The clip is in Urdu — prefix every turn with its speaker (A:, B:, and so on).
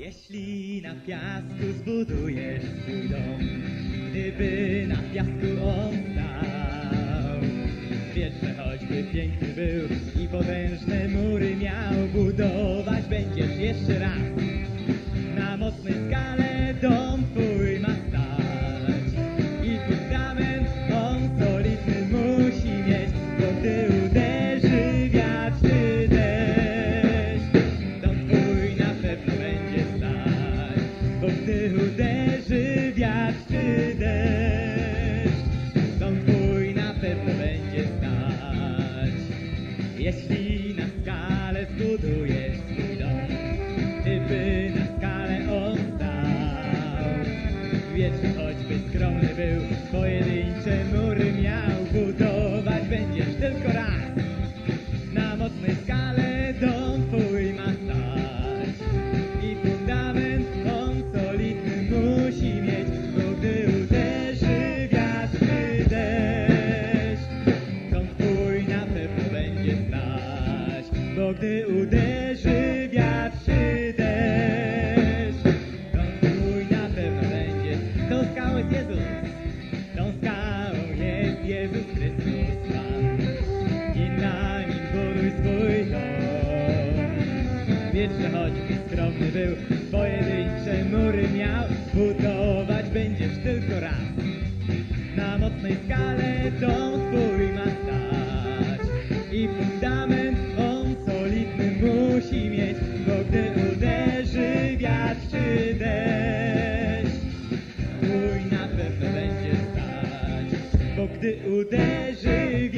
A: ور بوین چیش ر کا شو یشین کا وکرم کو مورنیا موریا نام اپنے کام کو i na pewno będzie stać, bo gdy uderzy w